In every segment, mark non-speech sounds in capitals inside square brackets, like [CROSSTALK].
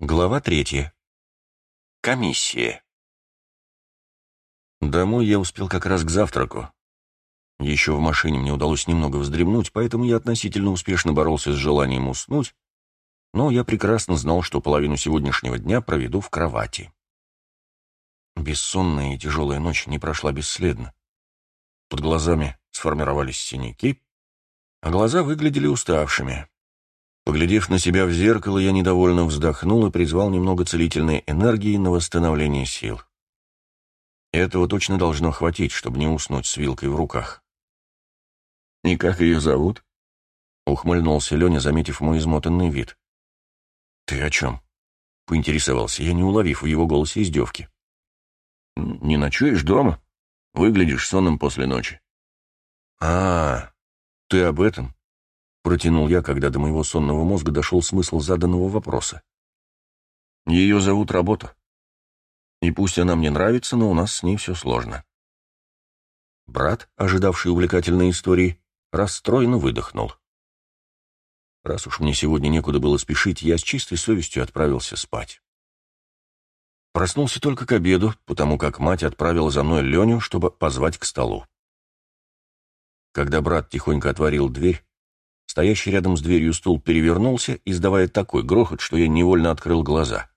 Глава третья. Комиссия. Домой я успел как раз к завтраку. Еще в машине мне удалось немного вздремнуть, поэтому я относительно успешно боролся с желанием уснуть, но я прекрасно знал, что половину сегодняшнего дня проведу в кровати. Бессонная и тяжелая ночь не прошла бесследно. Под глазами сформировались синяки, а глаза выглядели уставшими. Поглядев на себя в зеркало, я недовольно вздохнул и призвал немного целительной энергии на восстановление сил. Этого точно должно хватить, чтобы не уснуть с вилкой в руках. «И как ее зовут?» — ухмыльнулся Леня, заметив мой измотанный вид. «Ты о чем?» — поинтересовался я, не уловив в его голосе издевки. «Не ночуешь дома? Выглядишь сонным после ночи». «А, ты об этом?» Протянул я, когда до моего сонного мозга дошел смысл заданного вопроса. Ее зовут Работа. И пусть она мне нравится, но у нас с ней все сложно. Брат, ожидавший увлекательной истории, расстроенно выдохнул. Раз уж мне сегодня некуда было спешить, я с чистой совестью отправился спать. Проснулся только к обеду, потому как мать отправила за мной Леню, чтобы позвать к столу. Когда брат тихонько отворил дверь, Стоящий рядом с дверью стул перевернулся, издавая такой грохот, что я невольно открыл глаза.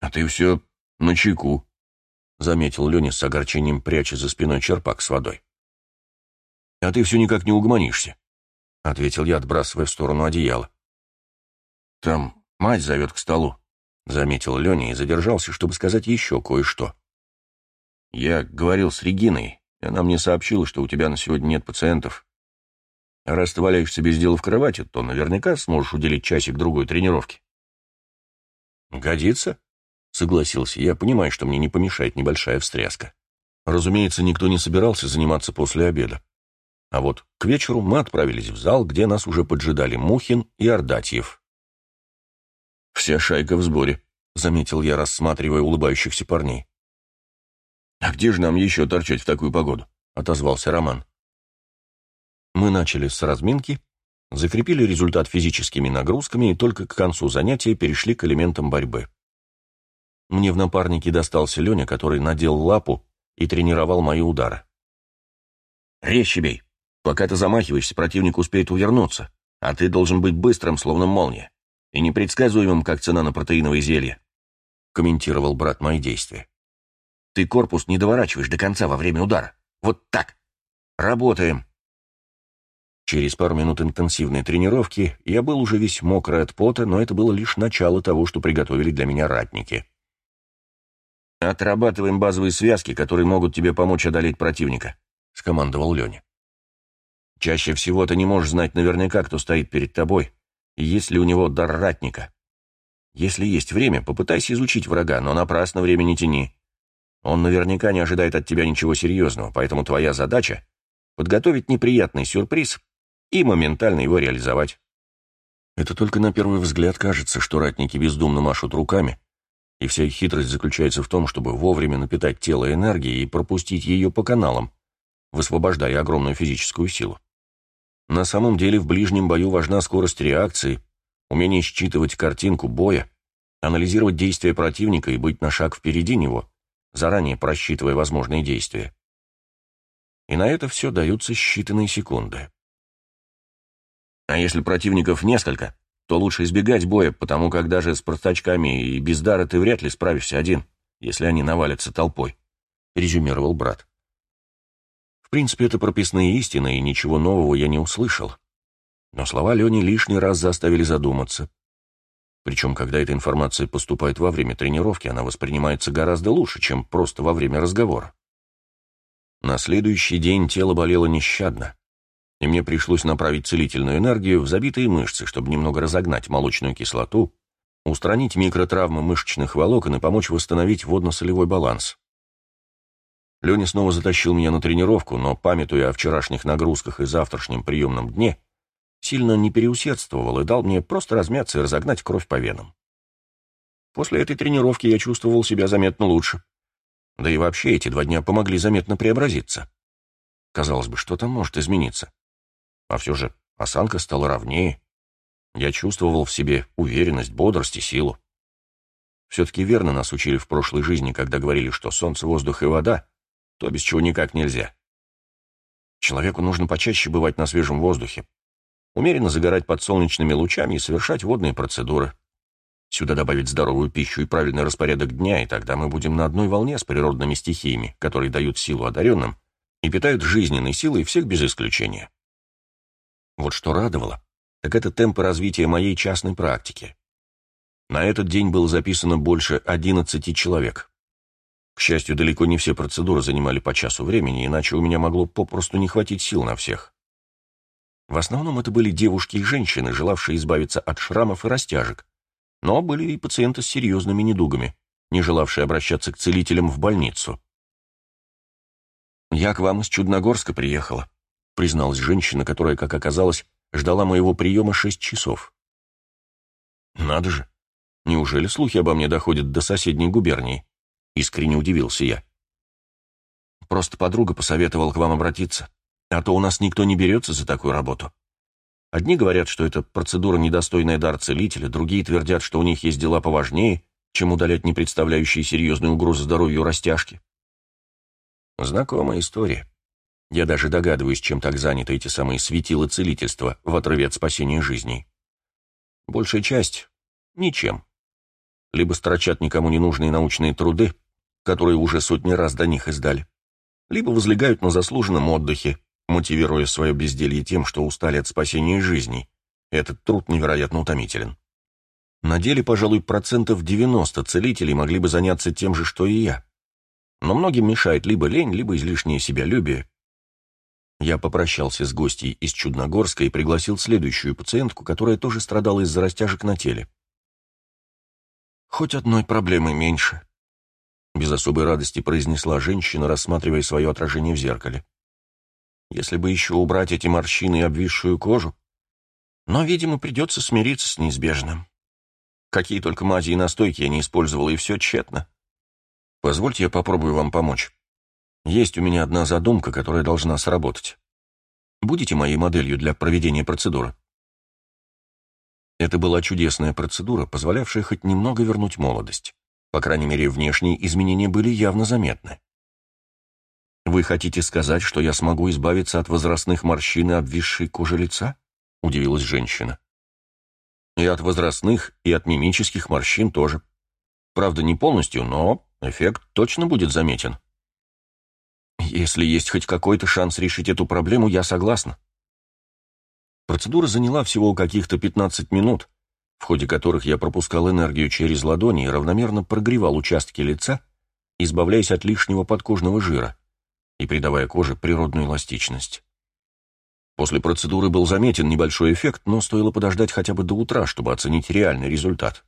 «А ты все на чеку», — заметил Леня с огорчением, пряча за спиной черпак с водой. «А ты все никак не угомонишься», — ответил я, отбрасывая в сторону одеяла. «Там мать зовет к столу», — заметил Леня и задержался, чтобы сказать еще кое-что. «Я говорил с Региной, и она мне сообщила, что у тебя на сегодня нет пациентов, Раз ты валяешься без дела в кровати, то наверняка сможешь уделить часик-другой тренировке. «Годится?» — согласился я, понимая, что мне не помешает небольшая встряска. Разумеется, никто не собирался заниматься после обеда. А вот к вечеру мы отправились в зал, где нас уже поджидали Мухин и Ордатьев. «Вся шайка в сборе», — заметил я, рассматривая улыбающихся парней. «А где же нам еще торчать в такую погоду?» — отозвался Роман. Мы начали с разминки, закрепили результат физическими нагрузками и только к концу занятия перешли к элементам борьбы. Мне в напарнике достался Леня, который надел лапу и тренировал мои удары. «Резче бей. Пока ты замахиваешься, противник успеет увернуться, а ты должен быть быстрым, словно молния, и непредсказуемым, как цена на протеиновое зелье», комментировал брат мои действия. «Ты корпус не доворачиваешь до конца во время удара. Вот так. Работаем. Через пару минут интенсивной тренировки я был уже весь мокрый от пота, но это было лишь начало того, что приготовили для меня ратники. «Отрабатываем базовые связки, которые могут тебе помочь одолеть противника», — скомандовал Леня. «Чаще всего ты не можешь знать наверняка, кто стоит перед тобой, и есть ли у него дар ратника. Если есть время, попытайся изучить врага, но напрасно время не тяни. Он наверняка не ожидает от тебя ничего серьезного, поэтому твоя задача — подготовить неприятный сюрприз и моментально его реализовать. Это только на первый взгляд кажется, что ратники бездумно машут руками, и вся их хитрость заключается в том, чтобы вовремя напитать тело энергией и пропустить ее по каналам, высвобождая огромную физическую силу. На самом деле в ближнем бою важна скорость реакции, умение считывать картинку боя, анализировать действия противника и быть на шаг впереди него, заранее просчитывая возможные действия. И на это все даются считанные секунды. А если противников несколько, то лучше избегать боя, потому как даже с простачками и без дара ты вряд ли справишься один, если они навалятся толпой», — резюмировал брат. В принципе, это прописные истины, и ничего нового я не услышал. Но слова Лени лишний раз заставили задуматься. Причем, когда эта информация поступает во время тренировки, она воспринимается гораздо лучше, чем просто во время разговора. На следующий день тело болело нещадно и мне пришлось направить целительную энергию в забитые мышцы, чтобы немного разогнать молочную кислоту, устранить микротравмы мышечных волокон и помочь восстановить водно-солевой баланс. Леня снова затащил меня на тренировку, но, памятуя о вчерашних нагрузках и завтрашнем приемном дне, сильно не переусердствовал и дал мне просто размяться и разогнать кровь по венам. После этой тренировки я чувствовал себя заметно лучше. Да и вообще эти два дня помогли заметно преобразиться. Казалось бы, что там может измениться? А все же осанка стала ровнее. Я чувствовал в себе уверенность, бодрость и силу. Все-таки верно нас учили в прошлой жизни, когда говорили, что солнце, воздух и вода — то, без чего никак нельзя. Человеку нужно почаще бывать на свежем воздухе, умеренно загорать под солнечными лучами и совершать водные процедуры. Сюда добавить здоровую пищу и правильный распорядок дня, и тогда мы будем на одной волне с природными стихиями, которые дают силу одаренным и питают жизненной силой всех без исключения. Вот что радовало, так это темпы развития моей частной практики. На этот день было записано больше 11 человек. К счастью, далеко не все процедуры занимали по часу времени, иначе у меня могло попросту не хватить сил на всех. В основном это были девушки и женщины, желавшие избавиться от шрамов и растяжек, но были и пациенты с серьезными недугами, не желавшие обращаться к целителям в больницу. «Я к вам из Чудногорска приехала», — призналась женщина, которая, как оказалось, ждала моего приема шесть часов. «Надо же! Неужели слухи обо мне доходят до соседней губернии?» — искренне удивился я. «Просто подруга посоветовала к вам обратиться, а то у нас никто не берется за такую работу. Одни говорят, что это процедура, недостойная дар целителя, другие твердят, что у них есть дела поважнее, чем удалять не представляющие серьезной угрозы здоровью растяжки. Знакомая история. Я даже догадываюсь, чем так заняты эти самые светила целительства в отрыве от спасения жизней. Большая часть — ничем. Либо строчат никому не нужные научные труды, которые уже сотни раз до них издали, либо возлегают на заслуженном отдыхе, мотивируя свое безделье тем, что устали от спасения жизней. Этот труд невероятно утомителен. На деле, пожалуй, процентов 90 целителей могли бы заняться тем же, что и я но многим мешает либо лень, либо излишнее себялюбие. Я попрощался с гостьей из Чудногорска и пригласил следующую пациентку, которая тоже страдала из-за растяжек на теле. «Хоть одной проблемы меньше», — без особой радости произнесла женщина, рассматривая свое отражение в зеркале. «Если бы еще убрать эти морщины и обвисшую кожу, но, видимо, придется смириться с неизбежным. Какие только мази и настойки я не использовала, и все тщетно. Позвольте я попробую вам помочь. Есть у меня одна задумка, которая должна сработать. Будете моей моделью для проведения процедуры?» Это была чудесная процедура, позволявшая хоть немного вернуть молодость. По крайней мере, внешние изменения были явно заметны. «Вы хотите сказать, что я смогу избавиться от возрастных морщин и обвисшей кожи лица?» — удивилась женщина. «И от возрастных, и от мимических морщин тоже. Правда, не полностью, но эффект точно будет заметен. Если есть хоть какой-то шанс решить эту проблему, я согласна. Процедура заняла всего каких-то 15 минут, в ходе которых я пропускал энергию через ладони и равномерно прогревал участки лица, избавляясь от лишнего подкожного жира и придавая коже природную эластичность. После процедуры был заметен небольшой эффект, но стоило подождать хотя бы до утра, чтобы оценить реальный результат.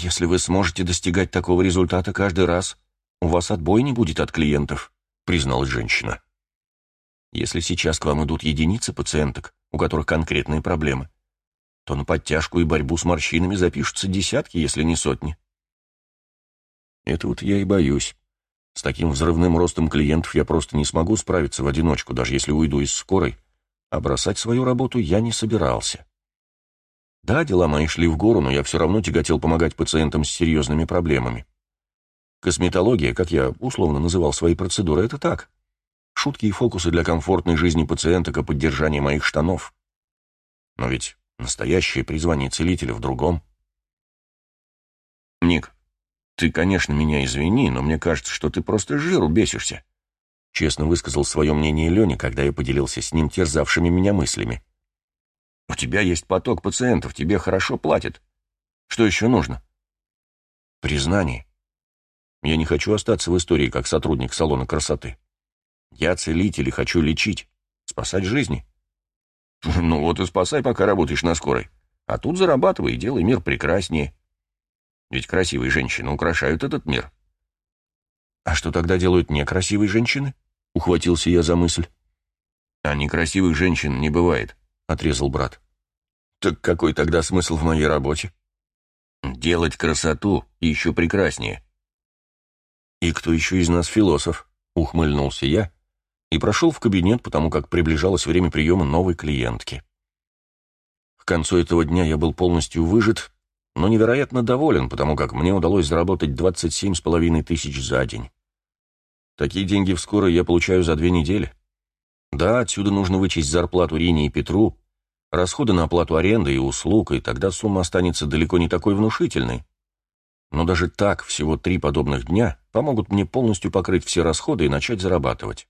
«Если вы сможете достигать такого результата каждый раз, у вас отбой не будет от клиентов», — призналась женщина. «Если сейчас к вам идут единицы пациенток, у которых конкретные проблемы, то на подтяжку и борьбу с морщинами запишутся десятки, если не сотни». «Это вот я и боюсь. С таким взрывным ростом клиентов я просто не смогу справиться в одиночку, даже если уйду из скорой, а бросать свою работу я не собирался». Да, дела мои шли в гору, но я все равно тяготел помогать пациентам с серьезными проблемами. Косметология, как я условно называл свои процедуры, это так. Шутки и фокусы для комфортной жизни пациенток и поддержания моих штанов. Но ведь настоящее призвание целителя в другом. Ник, ты, конечно, меня извини, но мне кажется, что ты просто жиру бесишься. Честно высказал свое мнение Леня, когда я поделился с ним терзавшими меня мыслями. У тебя есть поток пациентов, тебе хорошо платят. Что еще нужно? Признание. Я не хочу остаться в истории как сотрудник салона красоты. Я целитель и хочу лечить, спасать жизни. [LAUGHS] Ну вот и спасай, пока работаешь на скорой. А тут зарабатывай и делай мир прекраснее. Ведь красивые женщины украшают этот мир. А что тогда делают некрасивые женщины? Ухватился я за мысль. А некрасивых женщин не бывает. — отрезал брат. «Так какой тогда смысл в моей работе?» «Делать красоту еще прекраснее». «И кто еще из нас философ?» — ухмыльнулся я и прошел в кабинет, потому как приближалось время приема новой клиентки. К концу этого дня я был полностью выжат, но невероятно доволен, потому как мне удалось заработать 27 с половиной тысяч за день. Такие деньги вскоре я получаю за две недели. Да, отсюда нужно вычесть зарплату Рине и Петру, расходы на оплату аренды и услуг, и тогда сумма останется далеко не такой внушительной. Но даже так всего три подобных дня помогут мне полностью покрыть все расходы и начать зарабатывать.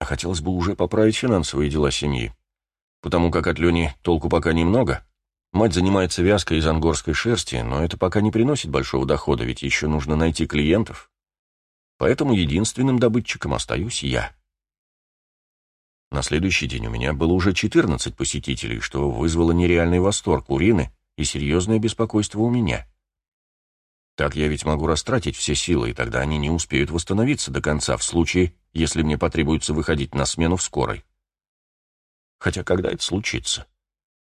А хотелось бы уже поправить финансовые дела семьи, потому как от Лени толку пока немного. Мать занимается вязкой из ангорской шерсти, но это пока не приносит большого дохода, ведь еще нужно найти клиентов. Поэтому единственным добытчиком остаюсь я. На следующий день у меня было уже 14 посетителей, что вызвало нереальный восторг у Рины и серьезное беспокойство у меня. Так я ведь могу растратить все силы, и тогда они не успеют восстановиться до конца в случае, если мне потребуется выходить на смену в скорой. Хотя когда это случится?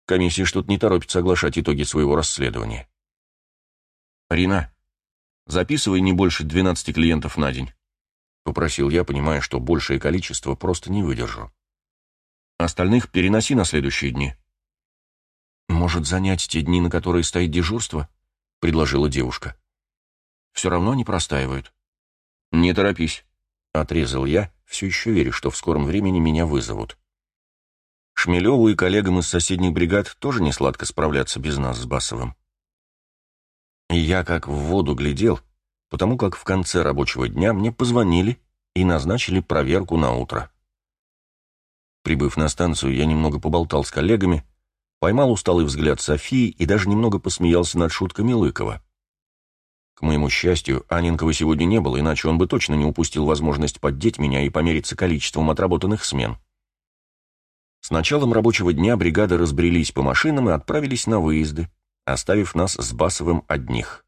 Комиссия что-то не торопится оглашать итоги своего расследования. «Рина, записывай не больше 12 клиентов на день», — попросил я, понимая, что большее количество просто не выдержу. «Остальных переноси на следующие дни». «Может, занять те дни, на которые стоит дежурство?» — предложила девушка. «Все равно не простаивают». «Не торопись», — отрезал я, все еще веря, что в скором времени меня вызовут. Шмелеву и коллегам из соседних бригад тоже не сладко справляться без нас с Басовым. И я как в воду глядел, потому как в конце рабочего дня мне позвонили и назначили проверку на утро. Прибыв на станцию, я немного поболтал с коллегами, поймал усталый взгляд Софии и даже немного посмеялся над шутками Лыкова. К моему счастью, Анинкова сегодня не было, иначе он бы точно не упустил возможность поддеть меня и помериться количеством отработанных смен. С началом рабочего дня бригады разбрелись по машинам и отправились на выезды, оставив нас с Басовым одних.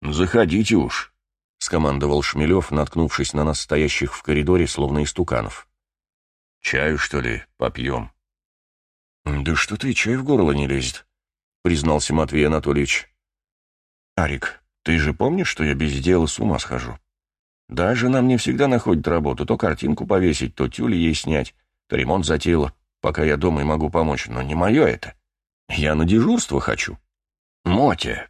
«Заходите уж», — скомандовал Шмелев, наткнувшись на нас, стоящих в коридоре, словно истуканов. «Чаю, что ли, попьем?» «Да что ты, чай в горло не лезет», — признался Матвей Анатольевич. «Арик, ты же помнишь, что я без дела с ума схожу? Да, жена мне всегда находит работу, то картинку повесить, то тюли ей снять, то ремонт затеяла, пока я дома и могу помочь, но не мое это. Я на дежурство хочу». «Мотя,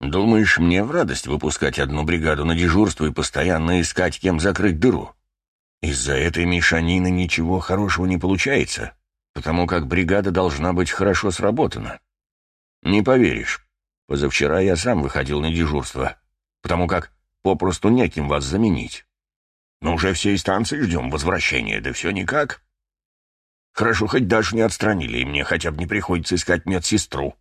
думаешь, мне в радость выпускать одну бригаду на дежурство и постоянно искать, кем закрыть дыру? Из-за этой мешанины ничего хорошего не получается, потому как бригада должна быть хорошо сработана. Не поверишь». Позавчера я сам выходил на дежурство, потому как попросту неким вас заменить. Но уже всей станции ждем возвращения, да все никак. Хорошо, хоть Дашу не отстранили, и мне хотя бы не приходится искать медсестру.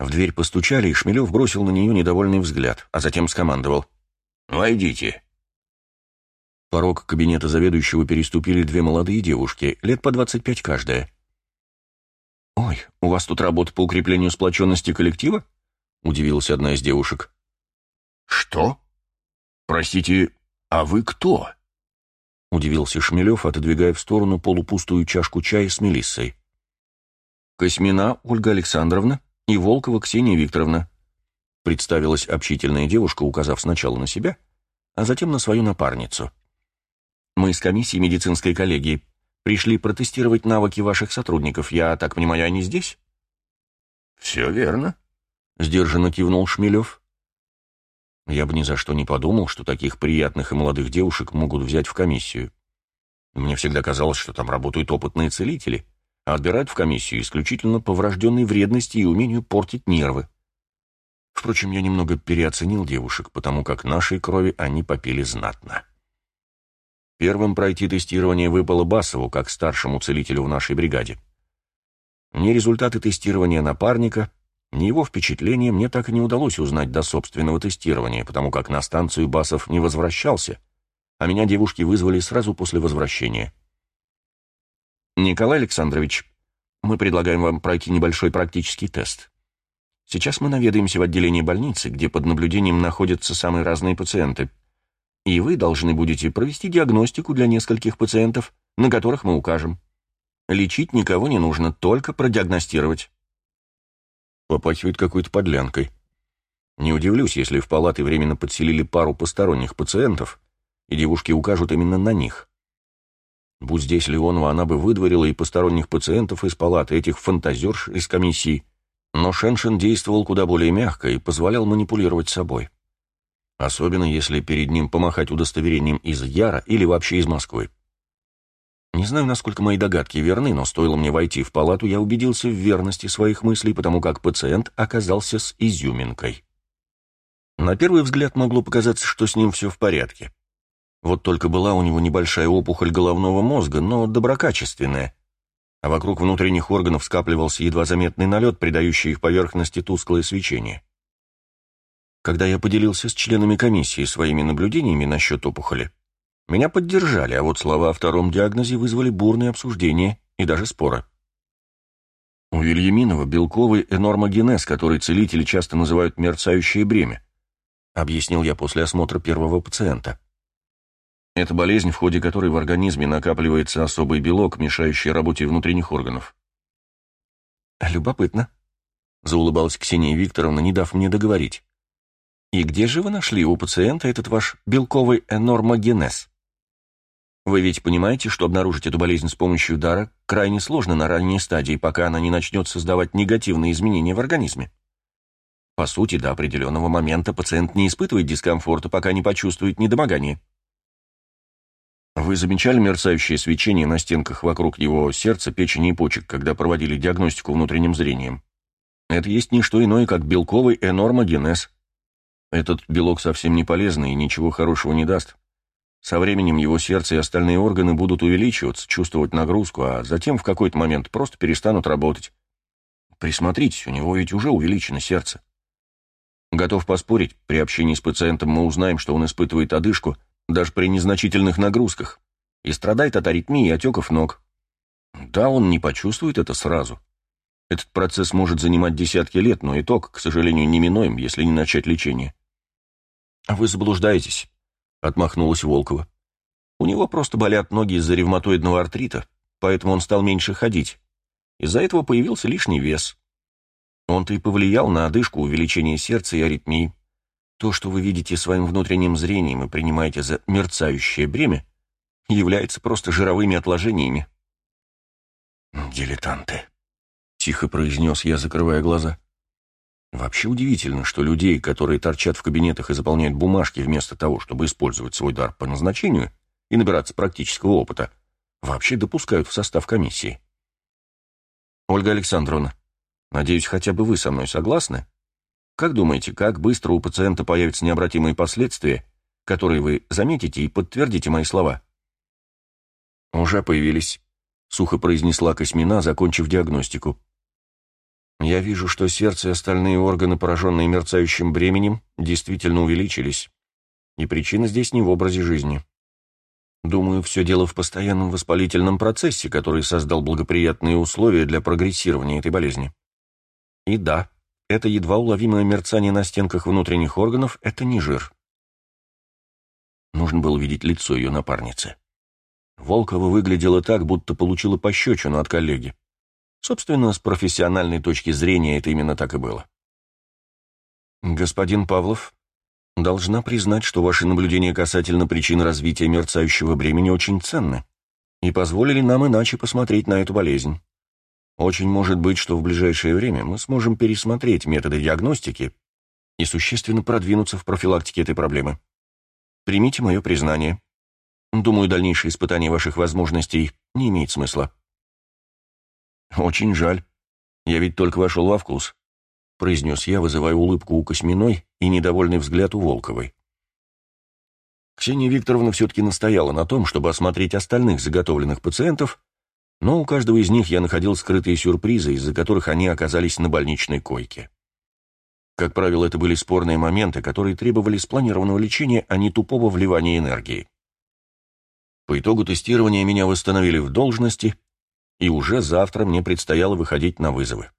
В дверь постучали, и Шмелев бросил на нее недовольный взгляд, а затем скомандовал. «Войдите». Порог кабинета заведующего переступили две молодые девушки, лет по двадцать пять каждая. «Ой, у вас тут работа по укреплению сплоченности коллектива?» — удивилась одна из девушек. «Что? Простите, а вы кто?» — удивился Шмелев, отодвигая в сторону полупустую чашку чая с мелиссой. «Косьмина Ольга Александровна и Волкова Ксения Викторовна», — представилась общительная девушка, указав сначала на себя, а затем на свою напарницу. «Мы с комиссией медицинской коллегии пришли протестировать навыки ваших сотрудников. Я так понимаю, они здесь?» «Все верно», — сдержанно кивнул Шмелев. Я бы ни за что не подумал, что таких приятных и молодых девушек могут взять в комиссию. Мне всегда казалось, что там работают опытные целители, а отбирают в комиссию исключительно по врожденной вредности и умению портить нервы. Впрочем, я немного переоценил девушек, потому как нашей крови они попили знатно. Первым пройти тестирование выпало Басову, как старшему целителю в нашей бригаде. Ни результаты тестирования напарника, ни его впечатления мне так и не удалось узнать до собственного тестирования, потому как на станцию Басов не возвращался, а меня девушки вызвали сразу после возвращения. «Николай Александрович, мы предлагаем вам пройти небольшой практический тест. Сейчас мы наведаемся в отделение больницы, где под наблюдением находятся самые разные пациенты, и вы должны будете провести диагностику для нескольких пациентов, на которых мы укажем. Лечить никого не нужно, только продиагностировать». Попахивает какой-то подлянкой. Не удивлюсь, если в палаты временно подселили пару посторонних пациентов, и девушки укажут именно на них. Будь здесь Леонова, она бы выдворила и посторонних пациентов из палаты, этих фантазерш из комиссии. Но Шеншин действовал куда более мягко и позволял манипулировать собой. Особенно если перед ним помахать удостоверением из Яра или вообще из Москвы. Не знаю, насколько мои догадки верны, но стоило мне войти в палату, я убедился в верности своих мыслей, потому как пациент оказался с изюминкой. На первый взгляд могло показаться, что с ним все в порядке. Вот только была у него небольшая опухоль головного мозга, но доброкачественная, а вокруг внутренних органов скапливался едва заметный налет, придающий их поверхности тусклое свечение. Когда я поделился с членами комиссии своими наблюдениями насчет опухоли, меня поддержали, а вот слова о втором диагнозе вызвали бурные обсуждения и даже споры. У Вильяминова белковый энормогенез, который целители часто называют мерцающее бремя, объяснил я после осмотра первого пациента. Это болезнь, в ходе которой в организме накапливается особый белок, мешающий работе внутренних органов. «Любопытно», — заулыбалась Ксения Викторовна, не дав мне договорить. «И где же вы нашли у пациента этот ваш белковый энормогенез?» Вы ведь понимаете, что обнаружить эту болезнь с помощью дара крайне сложно на ранней стадии, пока она не начнет создавать негативные изменения в организме. По сути, до определенного момента пациент не испытывает дискомфорта, пока не почувствует недомогание. Вы замечали мерцающее свечение на стенках вокруг его сердца, печени и почек, когда проводили диагностику внутренним зрением? Это есть не что иное, как белковый энормогенез. Этот белок совсем не полезный и ничего хорошего не даст. Со временем его сердце и остальные органы будут увеличиваться, чувствовать нагрузку, а затем в какой-то момент просто перестанут работать. Присмотритесь, у него ведь уже увеличено сердце. Готов поспорить, при общении с пациентом мы узнаем, что он испытывает одышку даже при незначительных нагрузках и страдает от аритмии и отеков ног. Да, он не почувствует это сразу. Этот процесс может занимать десятки лет, но итог, к сожалению, неминуем, если не начать лечение. Вы заблуждаетесь. — отмахнулась Волкова. «У него просто болят ноги из-за ревматоидного артрита, поэтому он стал меньше ходить. Из-за этого появился лишний вес. Он-то и повлиял на одышку, увеличение сердца и аритмии. То, что вы видите своим внутренним зрением и принимаете за мерцающее бремя, является просто жировыми отложениями». «Дилетанты», — тихо произнес я, закрывая глаза. Вообще удивительно, что людей, которые торчат в кабинетах и заполняют бумажки вместо того, чтобы использовать свой дар по назначению и набираться практического опыта, вообще допускают в состав комиссии. Ольга Александровна, надеюсь, хотя бы вы со мной согласны? Как думаете, как быстро у пациента появятся необратимые последствия, которые вы заметите и подтвердите мои слова? Уже появились, сухо произнесла Косьмина, закончив диагностику. Я вижу, что сердце и остальные органы, пораженные мерцающим бременем, действительно увеличились. И причина здесь не в образе жизни. Думаю, все дело в постоянном воспалительном процессе, который создал благоприятные условия для прогрессирования этой болезни. И да, это едва уловимое мерцание на стенках внутренних органов – это не жир. Нужно было видеть лицо ее напарницы. Волкова выглядела так, будто получила пощечину от коллеги. Собственно, с профессиональной точки зрения это именно так и было. «Господин Павлов, должна признать, что ваши наблюдения касательно причин развития мерцающего бремени очень ценны и позволили нам иначе посмотреть на эту болезнь. Очень может быть, что в ближайшее время мы сможем пересмотреть методы диагностики и существенно продвинуться в профилактике этой проблемы. Примите мое признание. Думаю, дальнейшее испытание ваших возможностей не имеет смысла. «Очень жаль. Я ведь только вошел во вкус», — произнес я, вызывая улыбку у Косьминой и недовольный взгляд у Волковой. Ксения Викторовна все-таки настояла на том, чтобы осмотреть остальных заготовленных пациентов, но у каждого из них я находил скрытые сюрпризы, из-за которых они оказались на больничной койке. Как правило, это были спорные моменты, которые требовали спланированного лечения, а не тупого вливания энергии. По итогу тестирования меня восстановили в должности, и уже завтра мне предстояло выходить на вызовы.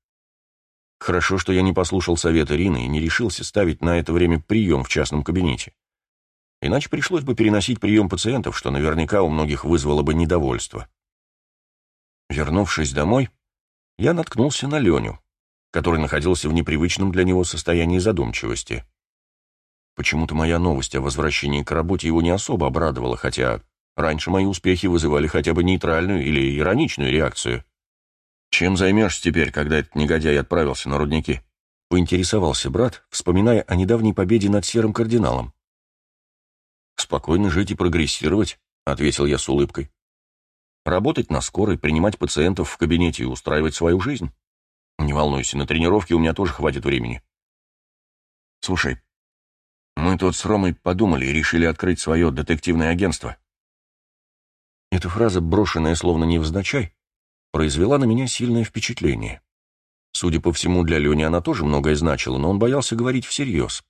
Хорошо, что я не послушал совета Ирины и не решился ставить на это время прием в частном кабинете. Иначе пришлось бы переносить прием пациентов, что наверняка у многих вызвало бы недовольство. Вернувшись домой, я наткнулся на Леню, который находился в непривычном для него состоянии задумчивости. Почему-то моя новость о возвращении к работе его не особо обрадовала, хотя Раньше мои успехи вызывали хотя бы нейтральную или ироничную реакцию. «Чем займешься теперь, когда этот негодяй отправился на рудники?» — поинтересовался брат, вспоминая о недавней победе над серым кардиналом. «Спокойно жить и прогрессировать», — ответил я с улыбкой. «Работать на скорой, принимать пациентов в кабинете и устраивать свою жизнь. Не волнуйся, на тренировке у меня тоже хватит времени». «Слушай, мы тут с Ромой подумали и решили открыть свое детективное агентство». Эта фраза, брошенная словно невзначай, произвела на меня сильное впечатление. Судя по всему, для Лени она тоже многое значила, но он боялся говорить всерьез.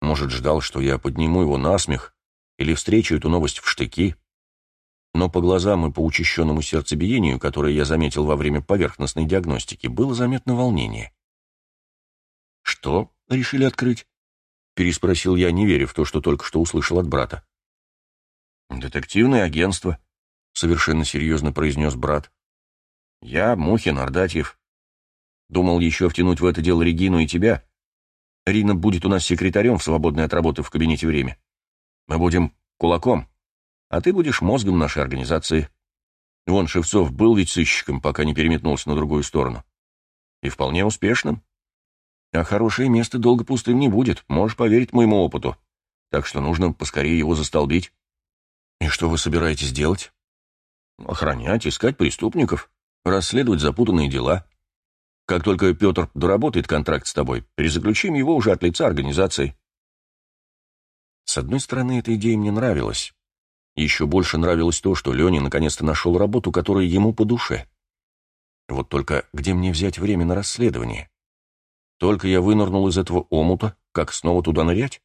Может, ждал, что я подниму его на смех или встречу эту новость в штыки. Но по глазам и по учащенному сердцебиению, которое я заметил во время поверхностной диагностики, было заметно волнение. «Что?» — решили открыть? — переспросил я, не веря в то, что только что услышал от брата. «Детективное агентство», — совершенно серьезно произнес брат. Я, Мухин, Ардатьев. Думал еще втянуть в это дело Регину и тебя. Рина будет у нас секретарем в свободное от работы в кабинете время. Мы будем кулаком, а ты будешь мозгом нашей организации. Вон Шевцов был ведь сыщиком, пока не переметнулся на другую сторону. И вполне успешным. А хорошее место долго пустым не будет, можешь поверить моему опыту. Так что нужно поскорее его застолбить. И что вы собираетесь делать? Охранять, искать преступников расследовать запутанные дела. Как только Петр доработает контракт с тобой, перезаключим его уже от лица организации. С одной стороны, эта идея мне нравилась. Еще больше нравилось то, что Леня наконец-то нашел работу, которая ему по душе. Вот только где мне взять время на расследование? Только я вынырнул из этого омута, как снова туда нырять?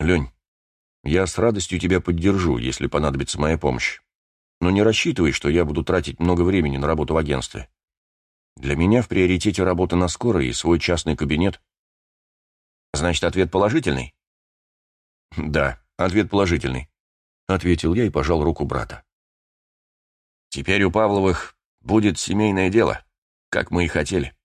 Лень, я с радостью тебя поддержу, если понадобится моя помощь. Но не рассчитывай, что я буду тратить много времени на работу в агентстве. Для меня в приоритете работа на скорой и свой частный кабинет. Значит, ответ положительный? [LAUGHS] Да, ответ положительный, ответил я и пожал руку брата. Теперь у Павловых будет семейное дело, как мы и хотели.